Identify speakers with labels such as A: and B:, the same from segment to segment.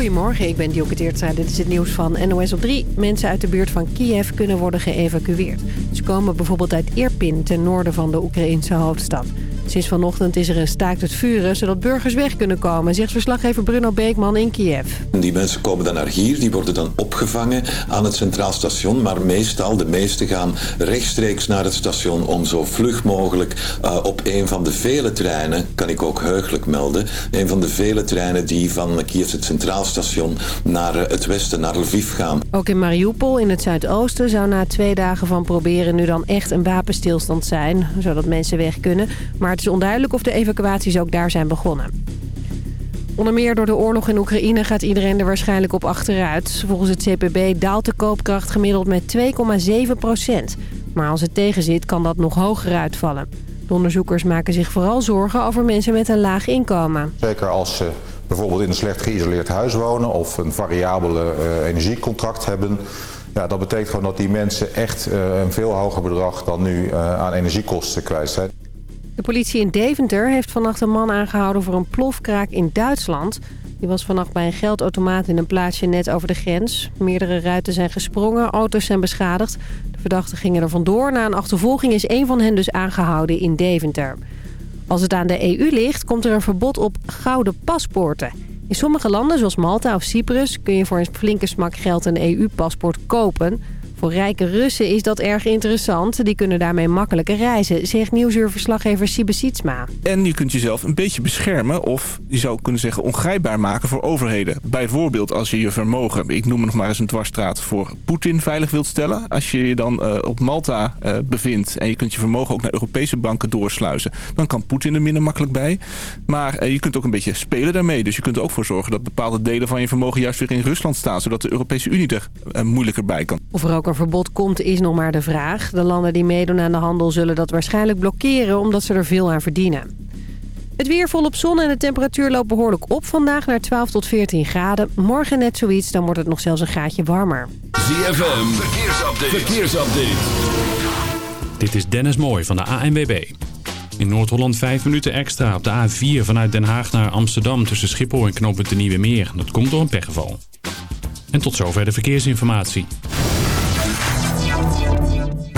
A: Goedemorgen, ik ben Dioke Teertstra. Dit is het nieuws van NOS op 3. Mensen uit de buurt van Kiev kunnen worden geëvacueerd. Ze komen bijvoorbeeld uit Irpin, ten noorden van de Oekraïnse hoofdstad. Sinds vanochtend is er een staakt het vuren, zodat burgers weg kunnen komen... zegt verslaggever Bruno Beekman in Kiev.
B: Die mensen komen dan naar hier, die worden dan opgevangen aan het Centraal Station... maar meestal, de meeste gaan rechtstreeks naar het station... om zo vlug mogelijk uh, op een van de vele treinen, kan ik ook heugelijk melden... een van de vele treinen die van Kiev het Centraal Station naar uh, het westen, naar Lviv gaan.
A: Ook in Mariupol, in het zuidoosten, zou na twee dagen van proberen... nu dan echt een wapenstilstand zijn, zodat mensen weg kunnen... maar het is onduidelijk of de evacuaties ook daar zijn begonnen. Onder meer door de oorlog in Oekraïne gaat iedereen er waarschijnlijk op achteruit. Volgens het CPB daalt de koopkracht gemiddeld met 2,7 procent. Maar als het tegenzit kan dat nog hoger uitvallen. De onderzoekers maken zich vooral zorgen over mensen met een laag inkomen.
C: Zeker als ze bijvoorbeeld in een slecht geïsoleerd huis wonen... of een variabele uh, energiecontract hebben... Ja, dat betekent gewoon dat die mensen echt uh, een veel hoger bedrag dan nu uh, aan energiekosten kwijt zijn.
A: De politie in Deventer heeft vannacht een man aangehouden voor een plofkraak in Duitsland. Die was vannacht bij een geldautomaat in een plaatsje net over de grens. Meerdere ruiten zijn gesprongen, auto's zijn beschadigd. De verdachten gingen er vandoor. Na een achtervolging is een van hen dus aangehouden in Deventer. Als het aan de EU ligt, komt er een verbod op gouden paspoorten. In sommige landen, zoals Malta of Cyprus, kun je voor een flinke smak geld een EU-paspoort kopen... Voor rijke Russen is dat erg interessant. Die kunnen daarmee makkelijker reizen, zegt nieuwsuurverslaggever Siebe Sietsma.
D: En je kunt jezelf een beetje beschermen of je zou kunnen zeggen ongrijpbaar maken voor overheden. Bijvoorbeeld als je je vermogen, ik noem het nog maar eens een dwarsstraat, voor Poetin veilig wilt stellen. Als je je dan uh, op Malta uh, bevindt en je kunt je vermogen ook naar Europese banken doorsluizen, dan kan Poetin er minder makkelijk bij. Maar uh, je kunt ook een beetje spelen daarmee. Dus je kunt er ook voor zorgen dat bepaalde delen van je vermogen juist weer in Rusland staan, zodat de Europese Unie er moeilijker bij kan.
A: Of er ook een verbod komt is nog maar de vraag. De landen die meedoen aan de handel zullen dat waarschijnlijk blokkeren omdat ze er veel aan verdienen. Het weer volop zon en de temperatuur loopt behoorlijk op vandaag naar 12 tot 14 graden. Morgen net zoiets, dan wordt het nog zelfs een graadje warmer.
E: ZFM, verkeersupdate. verkeersupdate.
F: Dit is Dennis Mooij van de ANWB. In Noord-Holland 5 minuten extra op de A4 vanuit Den Haag naar Amsterdam... tussen Schiphol en Knooppunt de Nieuwe Meer. Dat komt door een pechgeval. En tot zover de verkeersinformatie.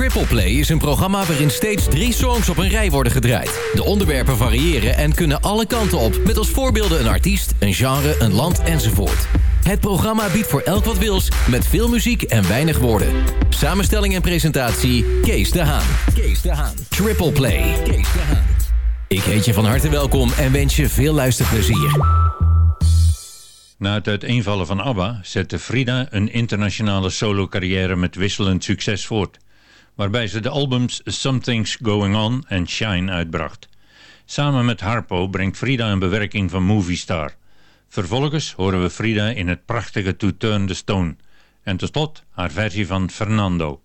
G: Triple Play is een programma waarin steeds drie songs op een rij worden gedraaid. De onderwerpen variëren en kunnen alle kanten op... met als voorbeelden een artiest, een genre, een land enzovoort. Het programma biedt voor elk wat wils, met veel muziek en weinig woorden. Samenstelling en presentatie, Kees de Haan. Kees de Haan. Triple Play. Kees de Haan. Ik heet je van harte welkom en wens je veel luisterplezier.
H: Na het uiteenvallen van ABBA zette Frida een internationale solo-carrière met wisselend succes voort waarbij ze de albums Something's Going On en Shine uitbracht. Samen met Harpo brengt Frida een bewerking van Movie Star. Vervolgens horen we Frida in het prachtige To Turn the Stone. En tot slot haar versie van Fernando.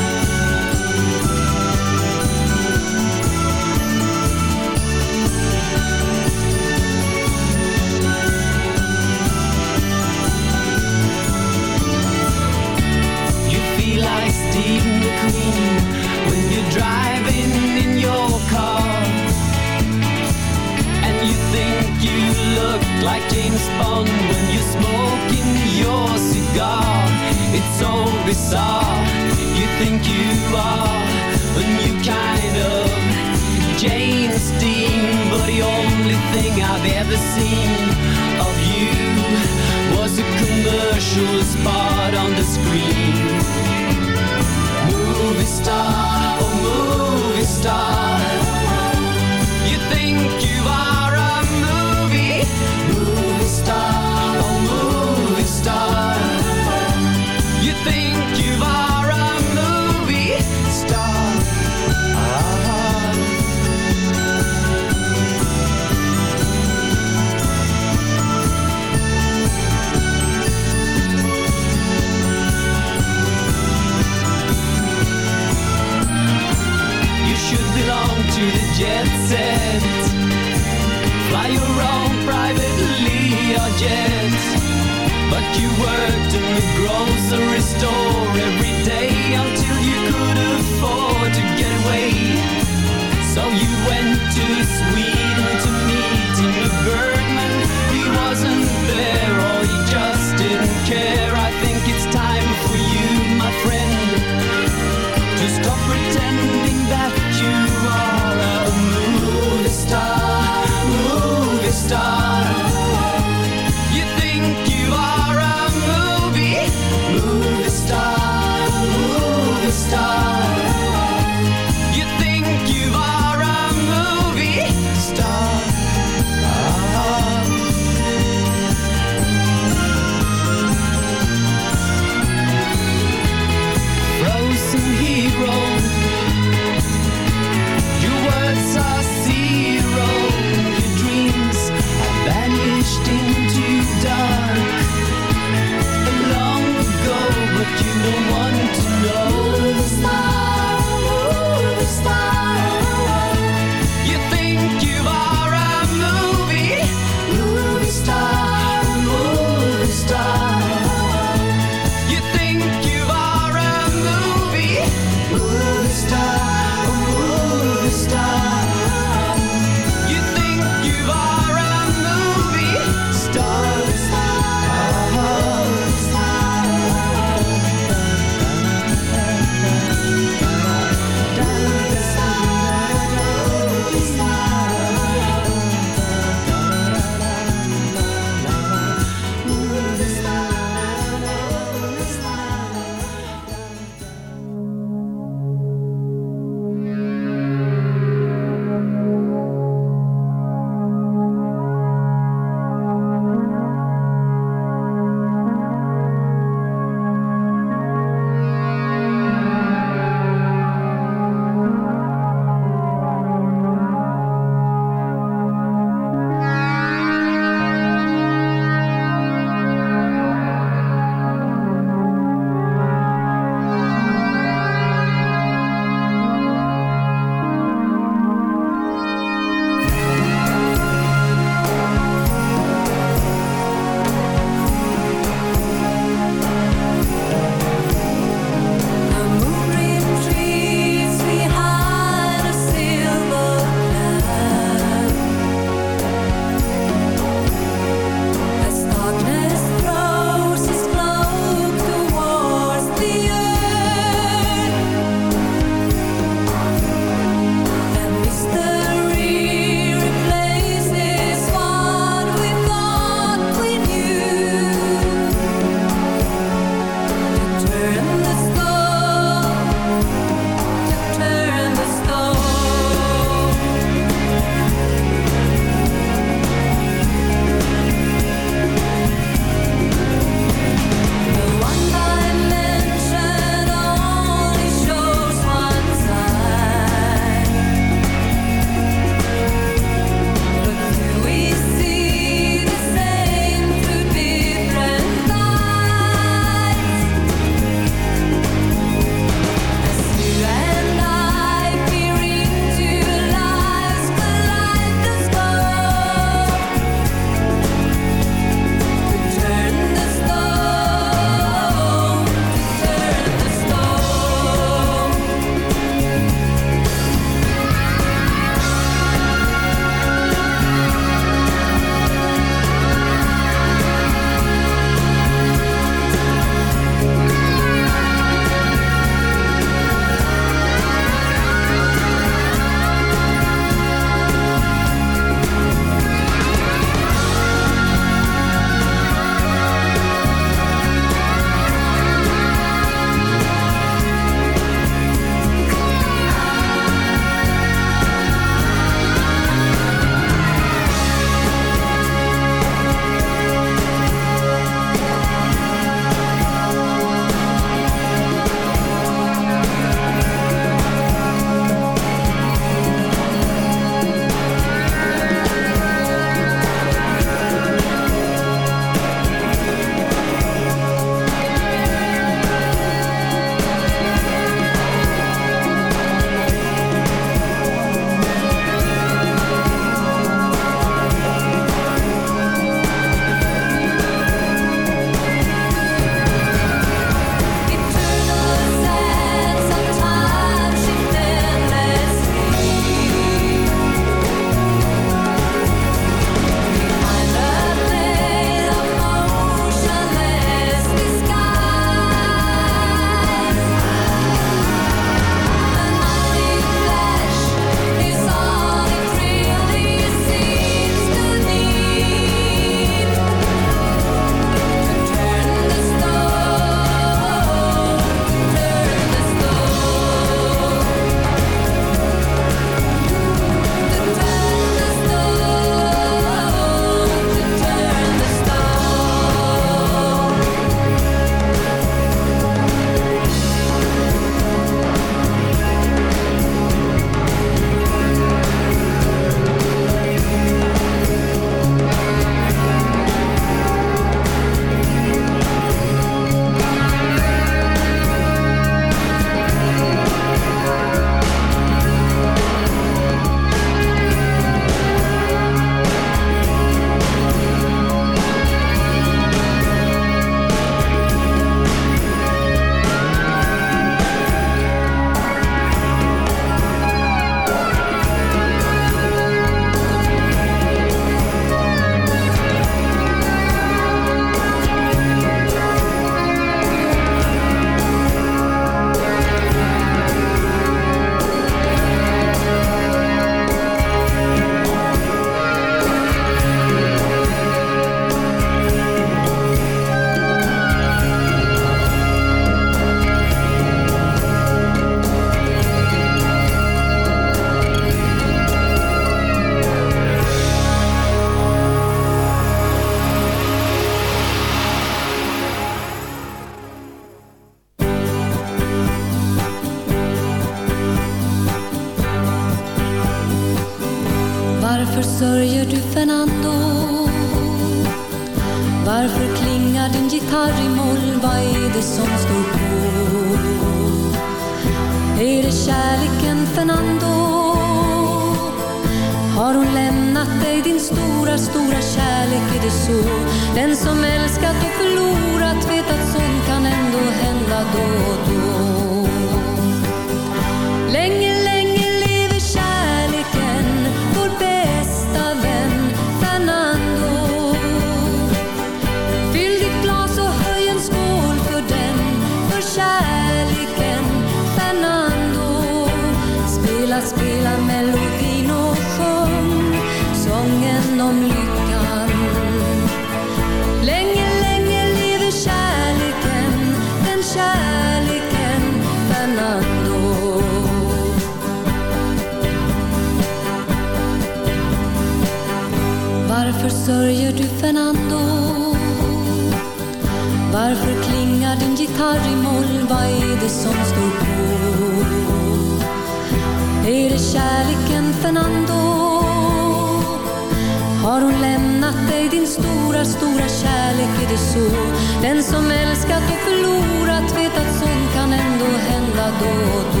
I: todo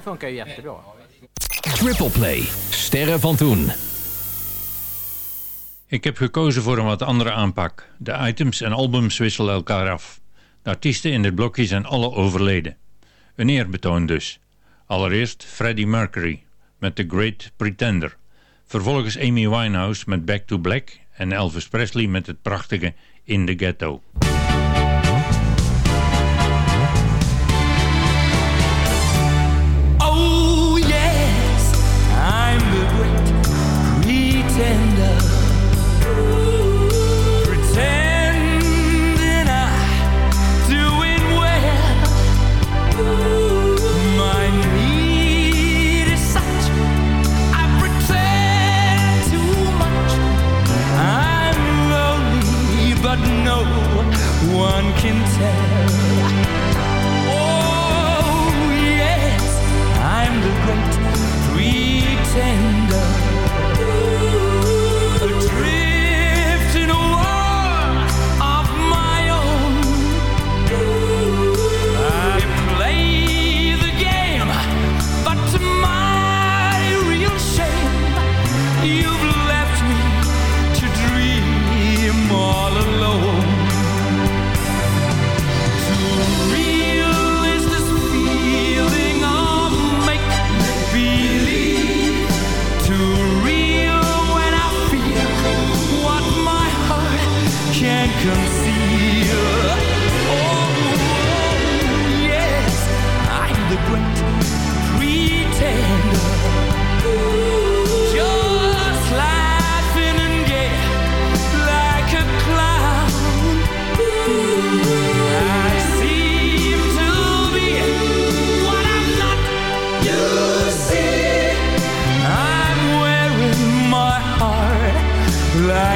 I: här funkar ju jättebra.
G: Triple Play, Sterren van Toen.
J: Ik heb gekozen voor een wat andere aanpak. De items en albums wisselen elkaar af. De artiesten in dit blokje zijn alle overleden. Een eerbetoon dus. Allereerst Freddie Mercury met The Great Pretender. Vervolgens Amy Winehouse met Back to Black en Elvis Presley met het prachtige In the Ghetto.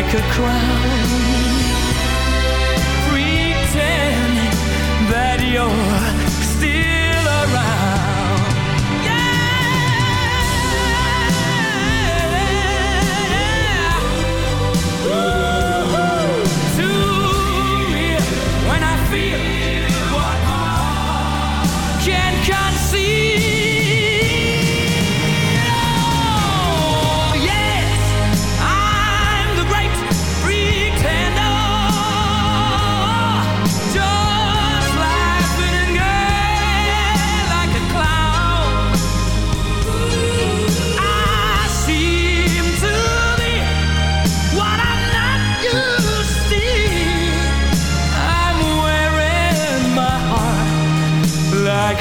K: like a crown.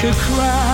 L: Like a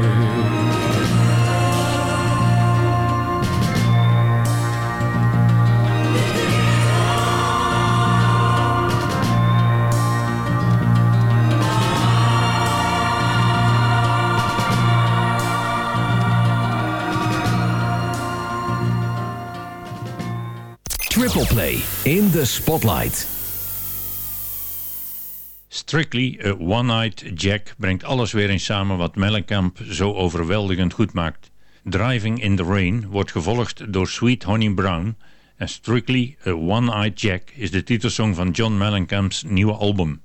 G: Play in the Spotlight.
H: Strictly a One-Eyed Jack brengt alles weer eens samen wat Mellencamp zo overweldigend goed maakt. Driving in the Rain wordt gevolgd door Sweet Honey Brown en Strictly a One-Eyed Jack is de titelsong van John Mellencamp's nieuwe album.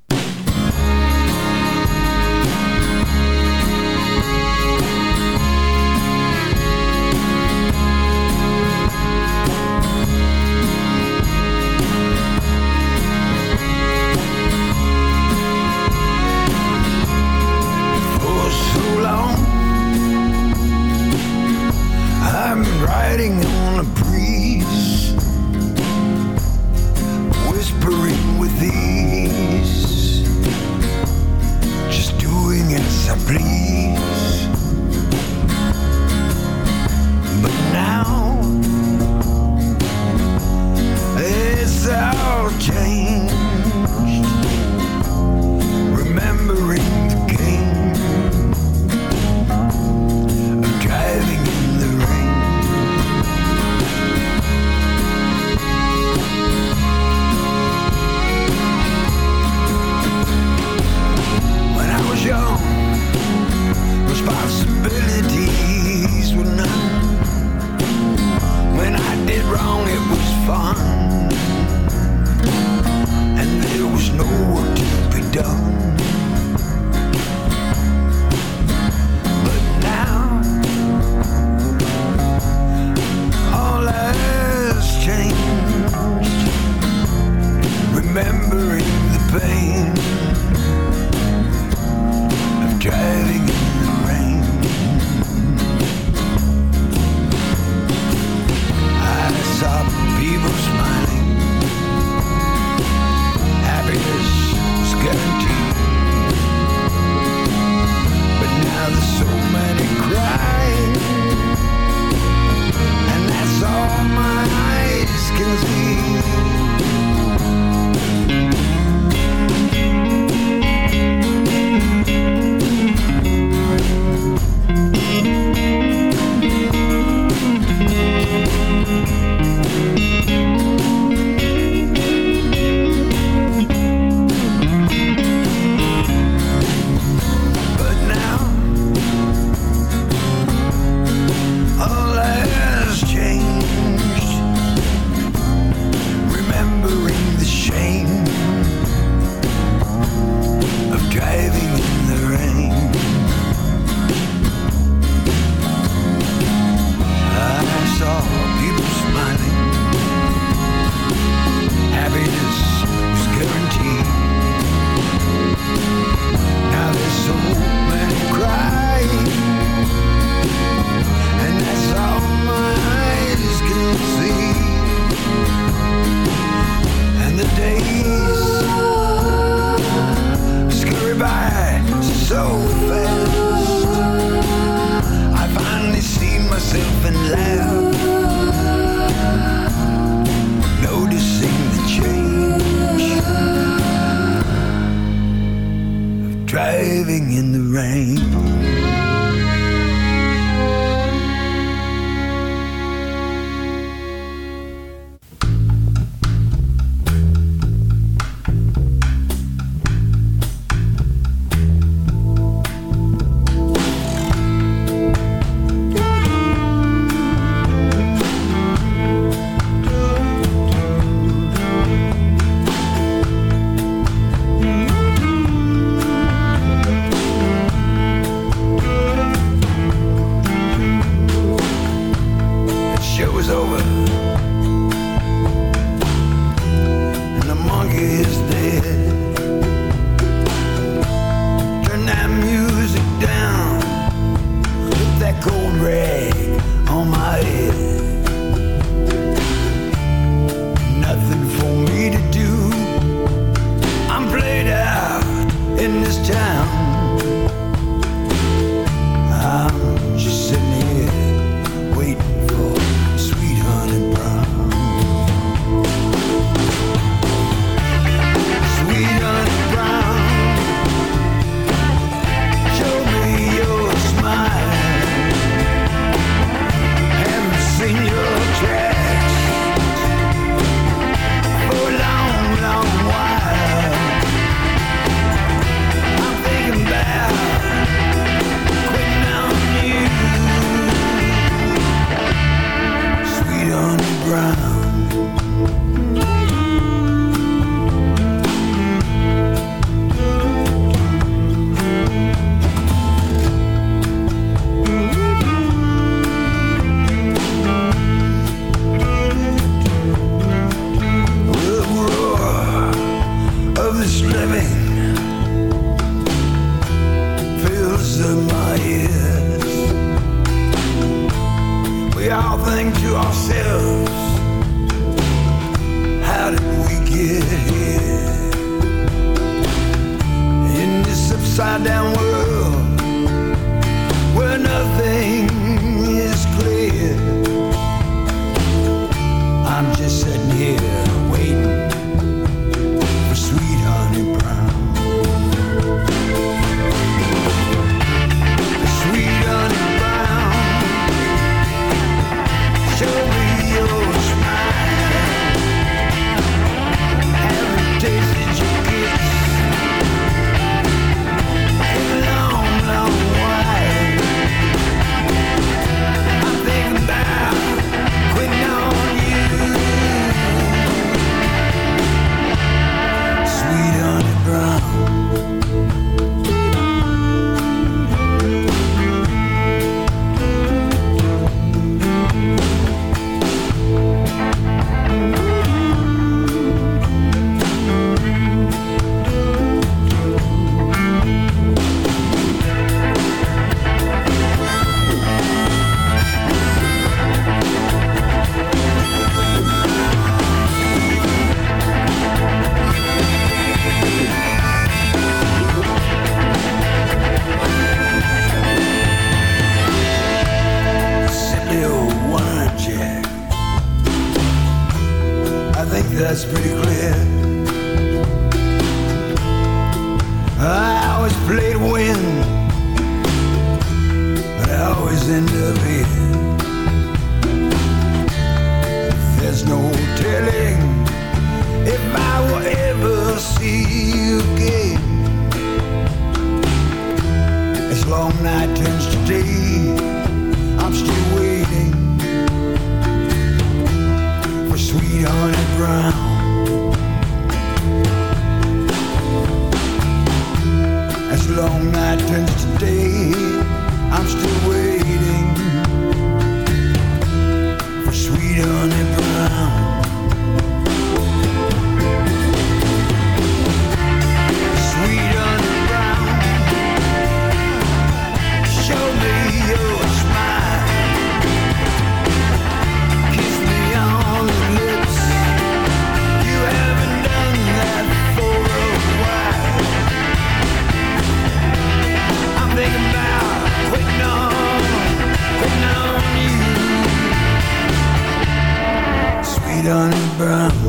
M: Sweet honey brown.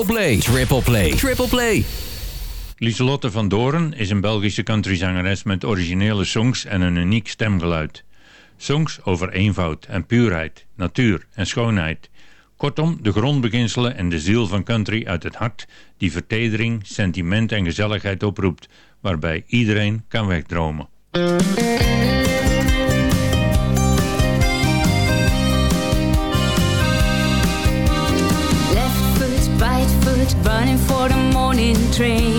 G: Triple Play. Triple Play. Triple Play.
H: Lieselotte van Doren is een Belgische countryzangeres met originele songs en een uniek stemgeluid. Songs over eenvoud en puurheid, natuur en schoonheid. Kortom, de grondbeginselen en de ziel van country uit het hart die vertedering, sentiment en gezelligheid oproept, waarbij iedereen kan wegdromen.
N: train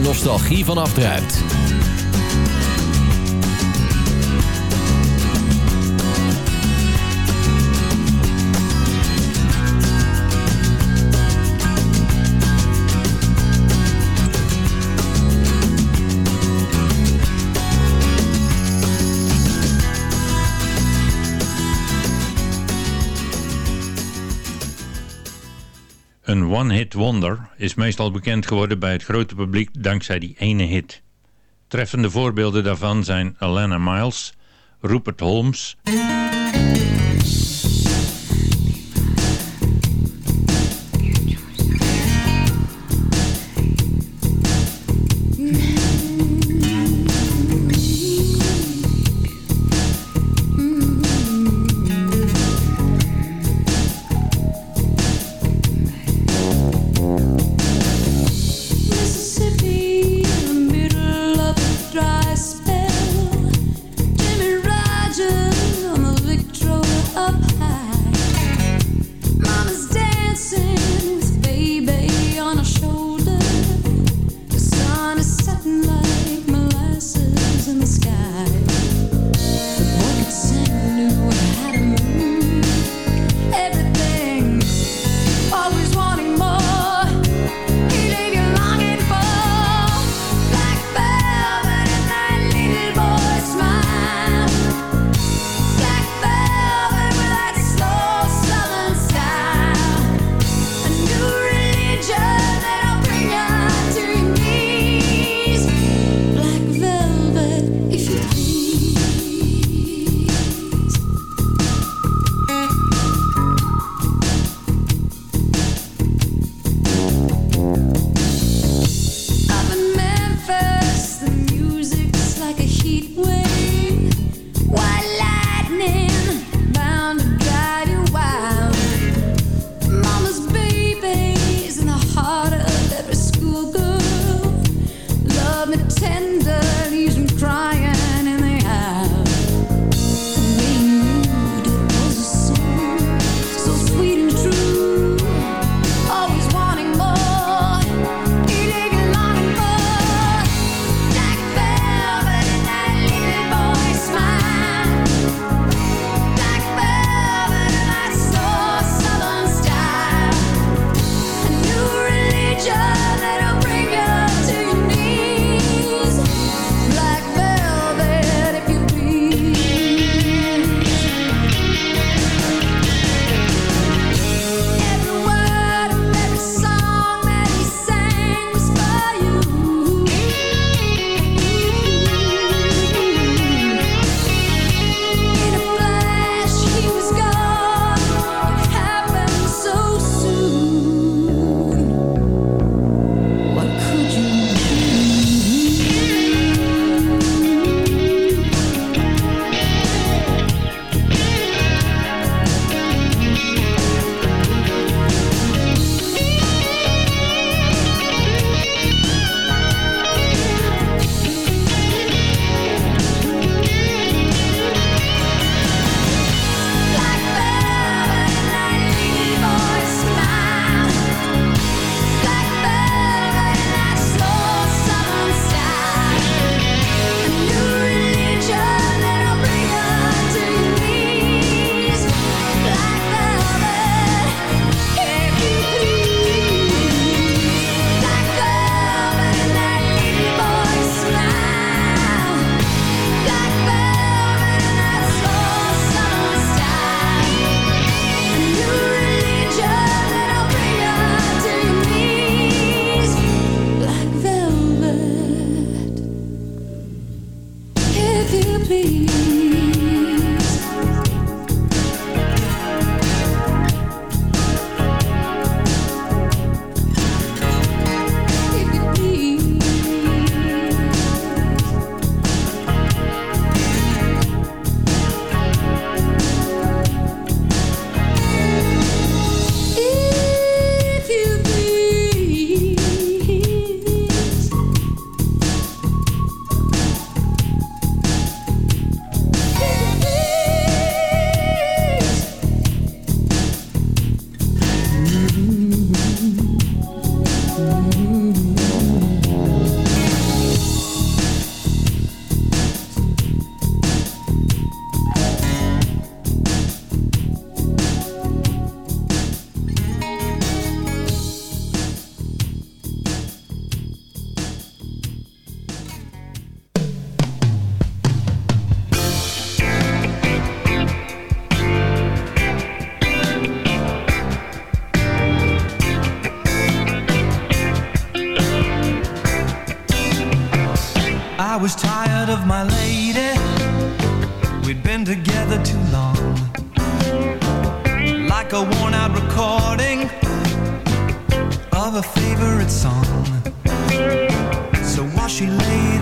G: nostalgie van afdruipt.
H: Een one-hit wonder is meestal bekend geworden bij het grote publiek dankzij die ene hit. Treffende voorbeelden daarvan zijn Alana Miles, Rupert Holmes...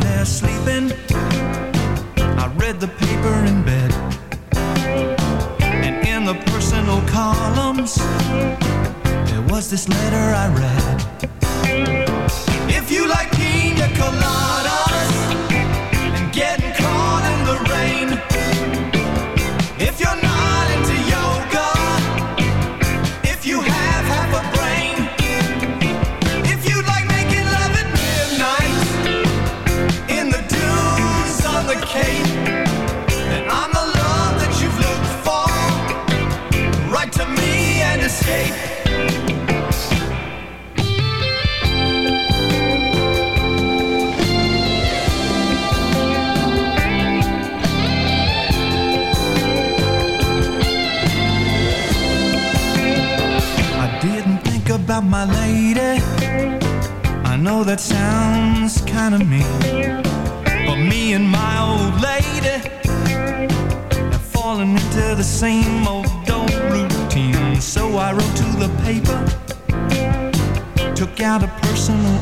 J: there sleeping. I read the paper in bed. And in the personal columns, there was this letter I read. If you like about my lady. I know that sounds kind of mean But me and my old lady Have fallen into the same old old routine. So I wrote to the paper Took out a personal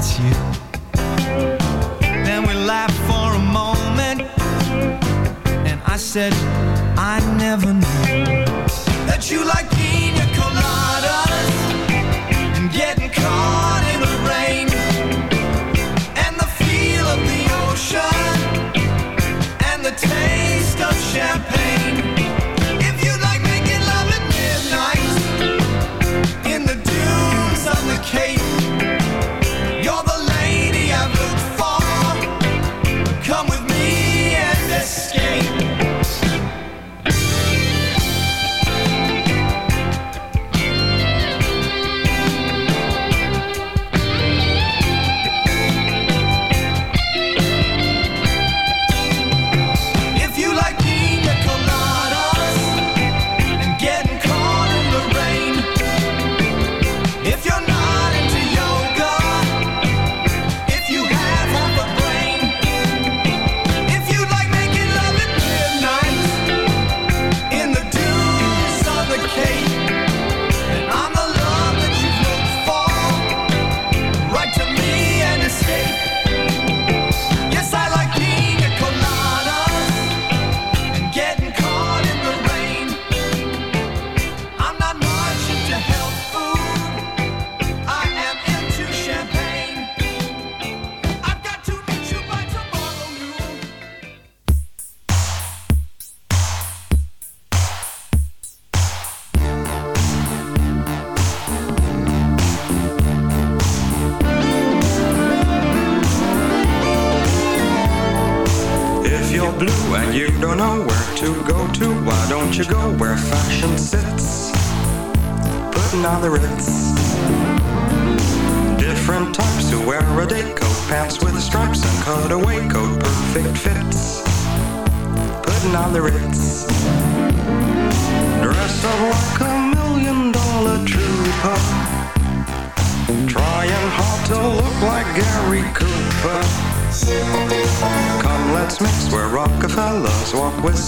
O: 情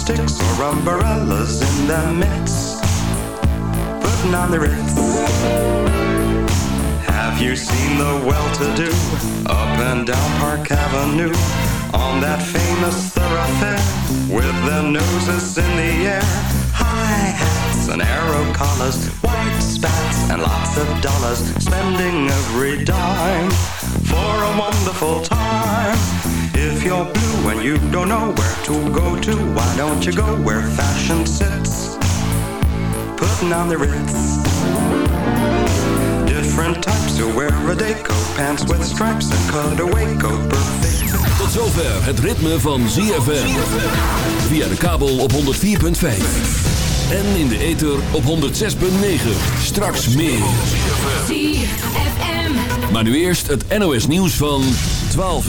O: sticks or umbrellas in the mix, putting on the ritz. Have you seen the well-to-do up and down Park Avenue on that famous thoroughfare with their noses in the air? High hats and arrow collars, white spats and lots of dollars, spending every dime for a wonderful time If you're blue and you don't know where to go to, why don't you go where fashion sits? Putting on the Ritz. Different types who wear a day coat, pants with stripes and cutaway coat, perfect.
E: Tot zover het ritme van ZFM. Via de kabel op 104.5. En in de ether op 106.9. Straks meer.
P: ZFM.
E: Maar nu eerst het NOS nieuws van 12 uur.